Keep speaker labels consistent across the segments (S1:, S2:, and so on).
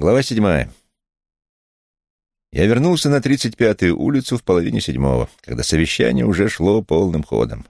S1: Глава седьмая. Я вернулся на 35-ю улицу в половине седьмого, когда совещание уже шло полным ходом.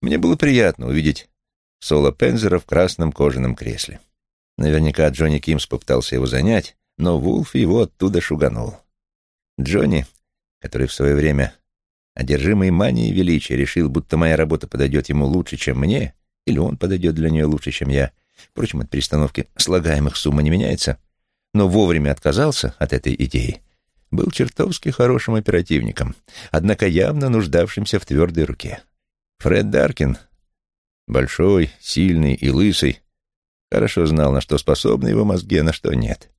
S1: Мне было приятно увидеть Соло Пензера в красном кожаном кресле. Наверняка Джонни Кимс попытался его занять, но Вулф его оттуда шуганул. Джонни, который в свое время, одержимый манией величия, решил, будто моя работа подойдет ему лучше, чем мне, или он подойдет для нее лучше, чем я, впрочем, от перестановки слагаемых сумма не меняется, но вовремя отказался от этой идеи, был чертовски хорошим оперативником, однако явно нуждавшимся в твердой руке. Фред Даркин, большой, сильный и лысый, хорошо знал, на что способны его мозги, а на что нет.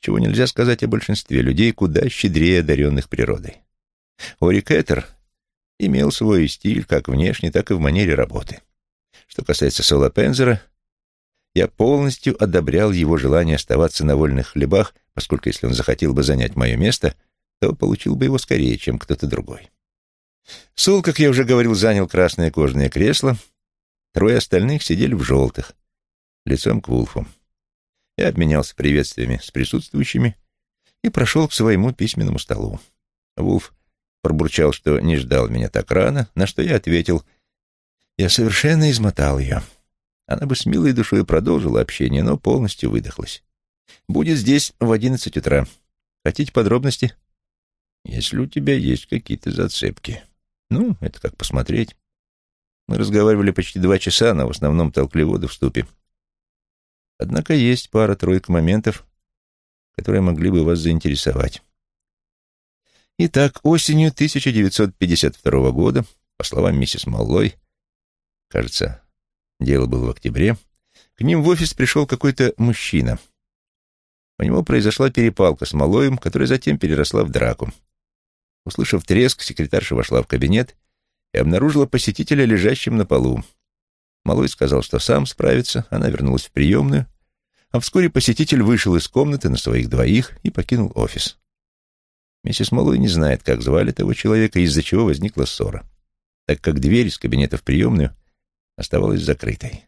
S1: Чего нельзя сказать о большинстве людей, куда щедрее одаренных природой. Ори Кэттер имел свой стиль как внешне, так и в манере работы. Что касается Соло Пензера, я полностью одобрял его желание оставаться на вольных хлебах, поскольку если он захотел бы занять мое место, то получил бы его скорее, чем кто-то другой. Сол, как я уже говорил, занял красное кожаное кресло, трое остальных сидели в желтых, лицом к Вулфу. Я обменялся приветствиями с присутствующими и прошел к своему письменному столу. Вулф пробурчал, что не ждал меня так рано, на что я ответил, я совершенно измотал ее. Она бы с милой душой продолжила общение, но полностью выдохлась. Будет здесь в одиннадцать утра. Хотите подробности? Если у тебя есть какие-то зацепки. Ну, это как посмотреть. Мы разговаривали почти два часа, но в основном толкли воду в ступе. Однако есть пара-тройка моментов, которые могли бы вас заинтересовать. Итак, осенью 1952 года, по словам миссис Маллой, кажется, дело было в октябре, к ним в офис пришел какой-то мужчина. У него произошла перепалка с Малоем, которая затем переросла в драку. Услышав треск, секретарша вошла в кабинет и обнаружила посетителя лежащим на полу. Малой сказал, что сам справится, она вернулась в приемную, а вскоре посетитель вышел из комнаты на своих двоих и покинул офис. Миссис Малой не знает, как звали того человека, из-за чего возникла ссора, так как дверь из кабинета в приемную оставалась закрытой.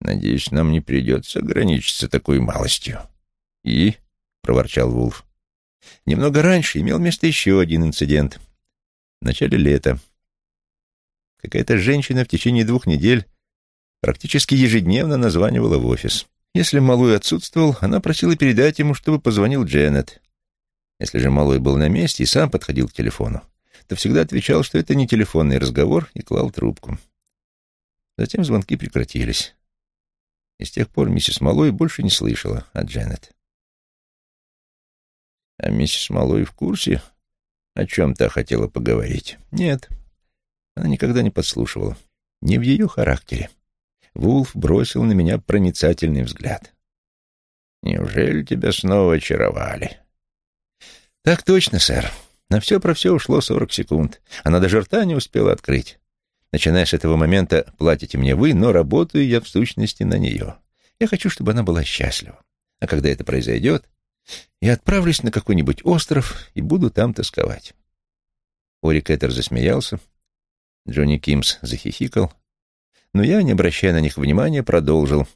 S1: «Надеюсь, нам не придется ограничиться такой малостью». «И?» — проворчал Вулф. Немного раньше имел место еще один инцидент. В начале лета Какая-то женщина в течение двух недель практически ежедневно названивала в офис. Если Малой отсутствовал, она просила передать ему, чтобы позвонил Дженнет. Если же Малой был на месте и сам подходил к телефону, то всегда отвечал, что это не телефонный разговор, и клал трубку. Затем звонки прекратились. И с тех пор миссис Малой больше не слышала от Дженнет. А миссис Малой в курсе, о чем та хотела поговорить? Нет, она никогда не подслушивала. Не в ее характере. Вулф бросил на меня проницательный взгляд. «Неужели тебя снова очаровали?» «Так точно, сэр. На все про все ушло сорок секунд. Она даже рта не успела открыть. Начиная с этого момента, платите мне вы, но работаю я в сущности на нее. Я хочу, чтобы она была счастлива. А когда это произойдет, я отправлюсь на какой-нибудь остров и буду там тосковать». Ори Кэттер засмеялся, Джонни Кимс захихикал, но я, не обращая на них внимания, продолжил.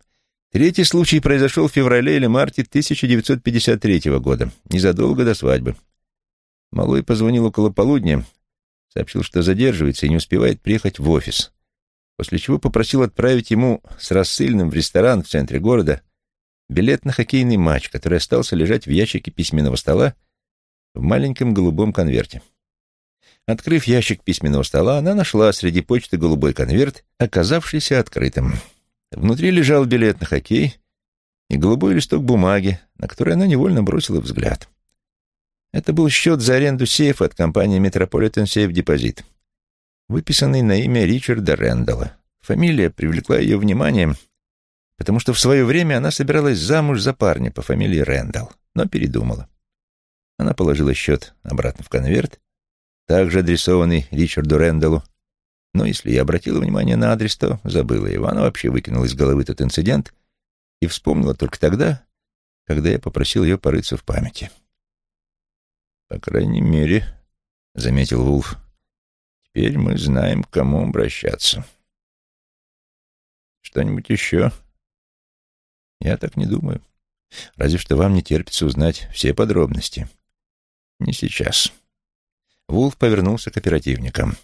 S1: Третий случай произошел в феврале или марте 1953 года, незадолго до свадьбы. Малой позвонил около полудня, сообщил, что задерживается и не успевает приехать в офис, после чего попросил отправить ему с рассыльным в ресторан в центре города билет на хоккейный матч, который остался лежать в ящике письменного стола в маленьком голубом конверте. Открыв ящик письменного стола, она нашла среди почты голубой конверт, оказавшийся открытым. Внутри лежал билет на хоккей и голубой листок бумаги, на который она невольно бросила взгляд. Это был счет за аренду сейфа от компании Metropolitan Safe Deposit, выписанный на имя Ричарда Рэндалла. Фамилия привлекла ее внимание, потому что в свое время она собиралась замуж за парня по фамилии Рэндалл, но передумала. Она положила счет обратно в конверт также адресованный Ричарду Рэндаллу. Но если я обратила внимание на адрес, то забыла его. Она вообще выкинула из головы тот инцидент и вспомнила только тогда, когда я попросил ее порыться в памяти. «По крайней мере», — заметил Вулф, — «теперь мы знаем, к кому обращаться». «Что-нибудь еще?» «Я так не думаю. Разве что вам не терпится узнать все подробности. Не сейчас. Вулф повернулся к оперативникам.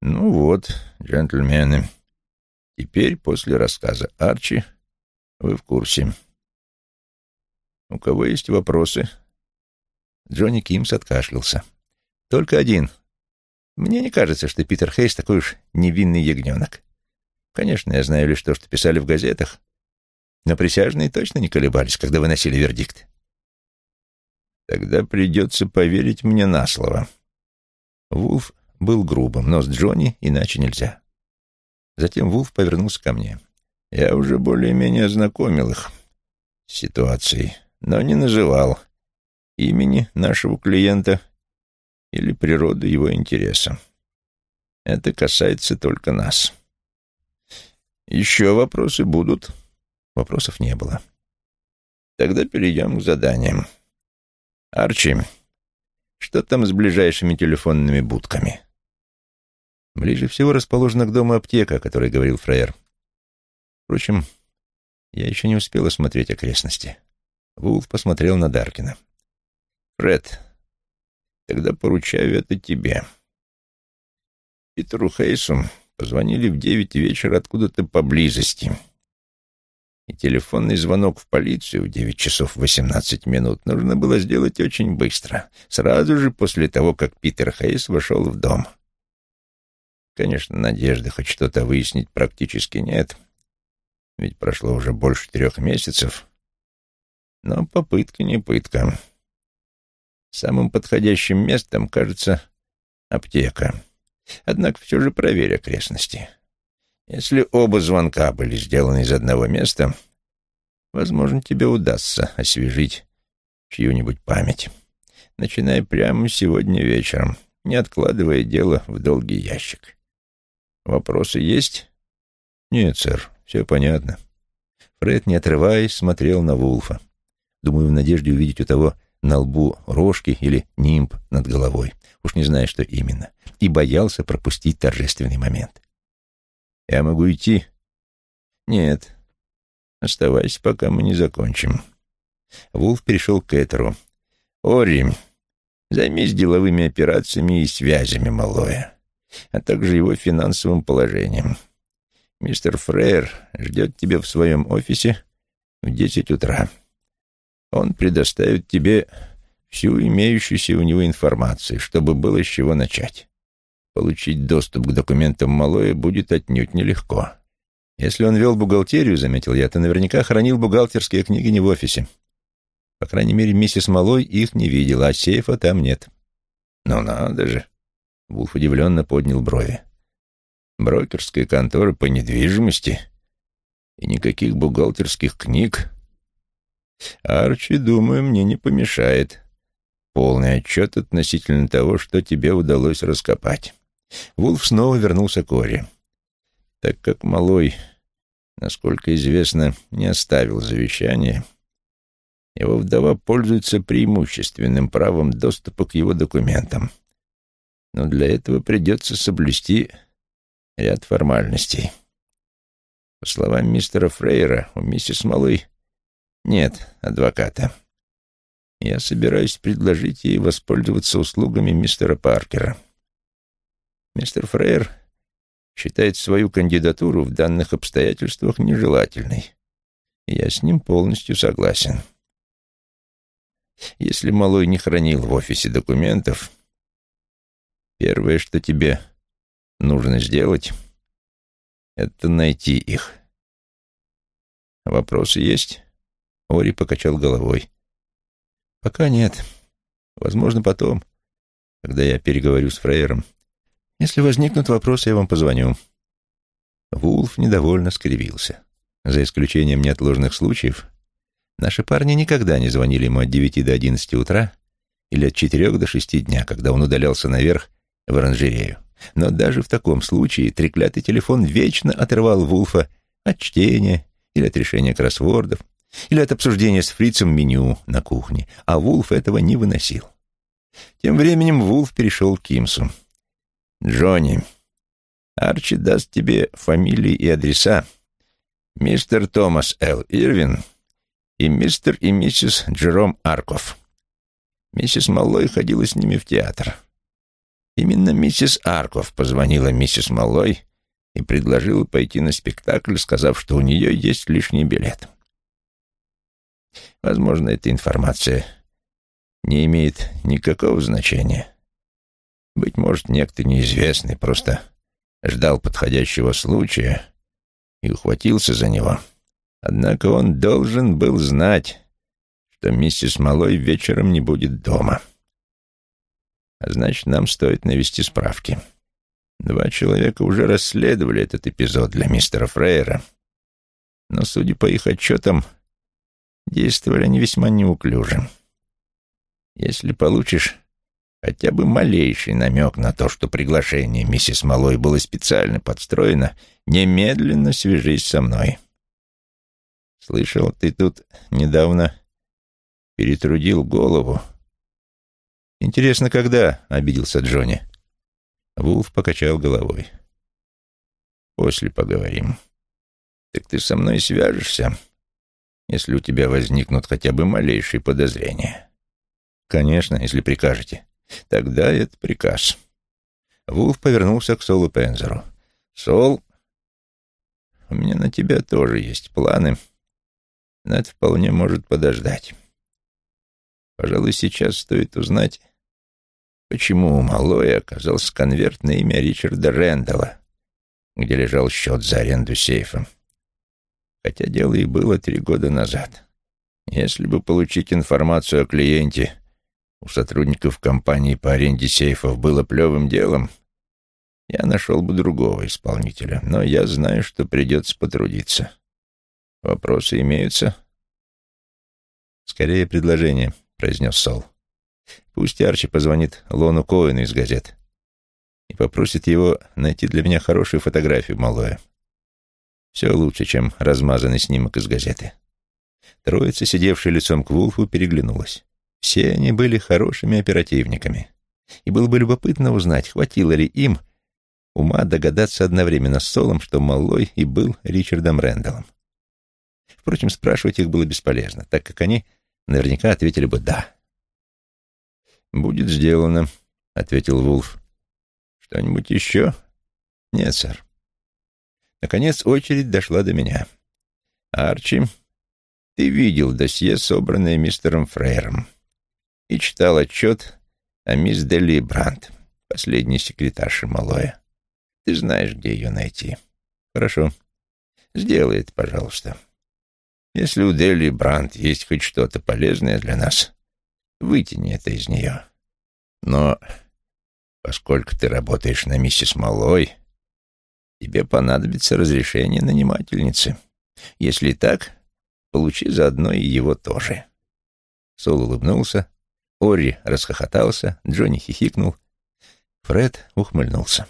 S1: Ну вот, джентльмены, теперь после рассказа Арчи вы в курсе. У кого есть вопросы? Джонни Кимс откашлялся. Только один. Мне не кажется, что Питер Хейс такой уж невинный ягненок. Конечно, я знаю лишь то, что писали в газетах, но присяжные точно не колебались, когда выносили вердикт. Тогда придется поверить мне на слово. Вулф был грубым, но с Джонни иначе нельзя. Затем Вулф повернулся ко мне. Я уже более-менее ознакомил их с ситуацией, но не называл имени нашего клиента или природы его интереса. Это касается только нас. Еще вопросы будут? Вопросов не было. Тогда перейдем к заданиям. Арчи, что там с ближайшими телефонными будками? Ближе всего расположена к дому аптека, о которой говорил Фрейер. Впрочем, я еще не успел осмотреть окрестности. Вулф посмотрел на Даркина. «Фред, тогда поручаю это тебе. Питеру Хейсу позвонили в девять вечера откуда-то поблизости. И телефонный звонок в полицию в девять часов восемнадцать минут нужно было сделать очень быстро, сразу же после того, как Питер Хейс вошел в дом. Конечно, надежды хоть что-то выяснить практически нет, ведь прошло уже больше трех месяцев, но попытка не пытка. Самым подходящим местом кажется аптека. Однако все же проверь окрестности. Если оба звонка были сделаны из одного места, возможно, тебе удастся освежить чью-нибудь память. Начиная прямо сегодня вечером, не откладывая дело в долгий ящик. Вопросы есть? Нет, сэр, все понятно. Фред, не отрываясь, смотрел на Вулфа. Думаю, в надежде увидеть у того на лбу рожки или нимб над головой. Уж не знаю, что именно. И боялся пропустить торжественный момент. «Я могу идти?» «Нет. Оставайся, пока мы не закончим». Вулф перешел к Этеру. «Ори, займись деловыми операциями и связями, малое, а также его финансовым положением. Мистер Фрейер ждет тебя в своем офисе в десять утра. Он предоставит тебе всю имеющуюся у него информацию, чтобы было с чего начать. Получить доступ к документам Малоя будет отнюдь нелегко. Если он вел бухгалтерию, заметил я, то наверняка хранил бухгалтерские книги не в офисе. По крайней мере, миссис Малой их не видела, а сейфа там нет. Ну надо же. Вулф удивленно поднял брови. Брокерская контора по недвижимости и никаких бухгалтерских книг. Арчи, думаю, мне не помешает. Полный отчет относительно того, что тебе удалось раскопать. Вулф снова вернулся к Оре. Так как Малой, насколько известно, не оставил завещание, его вдова пользуется преимущественным правом доступа к его документам. Но для этого придется соблюсти ряд формальностей. По словам мистера Фрейера, у миссис Малой нет адвоката. Я собираюсь предложить ей воспользоваться услугами мистера Паркера. Мистер Фрейер считает свою кандидатуру в данных обстоятельствах нежелательной. Я с ним полностью согласен. Если Малой не хранил в офисе документов, первое, что тебе нужно сделать, это найти их. Вопросы есть? Ори покачал головой. «Пока нет. Возможно, потом, когда я переговорю с Фрейером. Если возникнут вопросы, я вам позвоню». Вулф недовольно скривился. За исключением неотложных случаев, наши парни никогда не звонили ему от девяти до одиннадцати утра или от четырех до шести дня, когда он удалялся наверх в оранжерею. Но даже в таком случае треклятый телефон вечно отрывал Вулфа от чтения или от решения кроссвордов, или от обсуждения с фрицем меню на кухне, а Вулф этого не выносил. Тем временем Вулф перешел к Кимсу. «Джонни, Арчи даст тебе фамилии и адреса. Мистер Томас Л. Ирвин и мистер и миссис Джером Арков. Миссис Маллой ходила с ними в театр. Именно миссис Арков позвонила миссис Маллой и предложила пойти на спектакль, сказав, что у нее есть лишний билет. Возможно, эта информация не имеет никакого значения. Быть может, некто неизвестный просто ждал подходящего случая и ухватился за него. Однако он должен был знать, что миссис Малой вечером не будет дома. А значит, нам стоит навести справки. Два человека уже расследовали этот эпизод для мистера Фрейера, но, судя по их отчетам, действовали они весьма неуклюже. Если получишь хотя бы малейший намек на то, что приглашение миссис Малой было специально подстроено, немедленно свяжись со мной. Слышал, ты тут недавно перетрудил голову. Интересно, когда? — обиделся Джонни. Вулф покачал головой. После поговорим. Так ты со мной свяжешься, если у тебя возникнут хотя бы малейшие подозрения. Конечно, если прикажете. Тогда это приказ. Вулф повернулся к Солу Пензеру. Сол, у меня на тебя тоже есть планы но это вполне может подождать. Пожалуй, сейчас стоит узнать, почему у Малоя оказался конверт на имя Ричарда Рэндалла, где лежал счет за аренду сейфа. Хотя дело и было три года назад. Если бы получить информацию о клиенте у сотрудников компании по аренде сейфов было плевым делом, я нашел бы другого исполнителя, но я знаю, что придется потрудиться. «Вопросы имеются?» «Скорее предложение», — произнес Сол. «Пусть Арчи позвонит Лону Коэну из газет и попросит его найти для меня хорошую фотографию малое. Все лучше, чем размазанный снимок из газеты». Троица, сидевшая лицом к Вулфу, переглянулась. Все они были хорошими оперативниками. И было бы любопытно узнать, хватило ли им ума догадаться одновременно с Солом, что Малой и был Ричардом Рэндаллом. Впрочем, спрашивать их было бесполезно, так как они наверняка ответили бы «да». «Будет сделано», — ответил Вулф. «Что-нибудь еще?» «Нет, сэр». Наконец очередь дошла до меня. «Арчи, ты видел досье, собранное мистером Фрейером, и читал отчет о мисс Дели Брандт, последней секретарше Малоя. Ты знаешь, где ее найти. Хорошо. Сделай это, пожалуйста. Если у Дели Брандт есть хоть что-то полезное для нас, вытяни это из нее. Но поскольку ты работаешь на миссис Малой, тебе понадобится разрешение нанимательницы. Если так, получи заодно и его тоже. Сол улыбнулся, Ори расхохотался, Джонни хихикнул, Фред ухмыльнулся.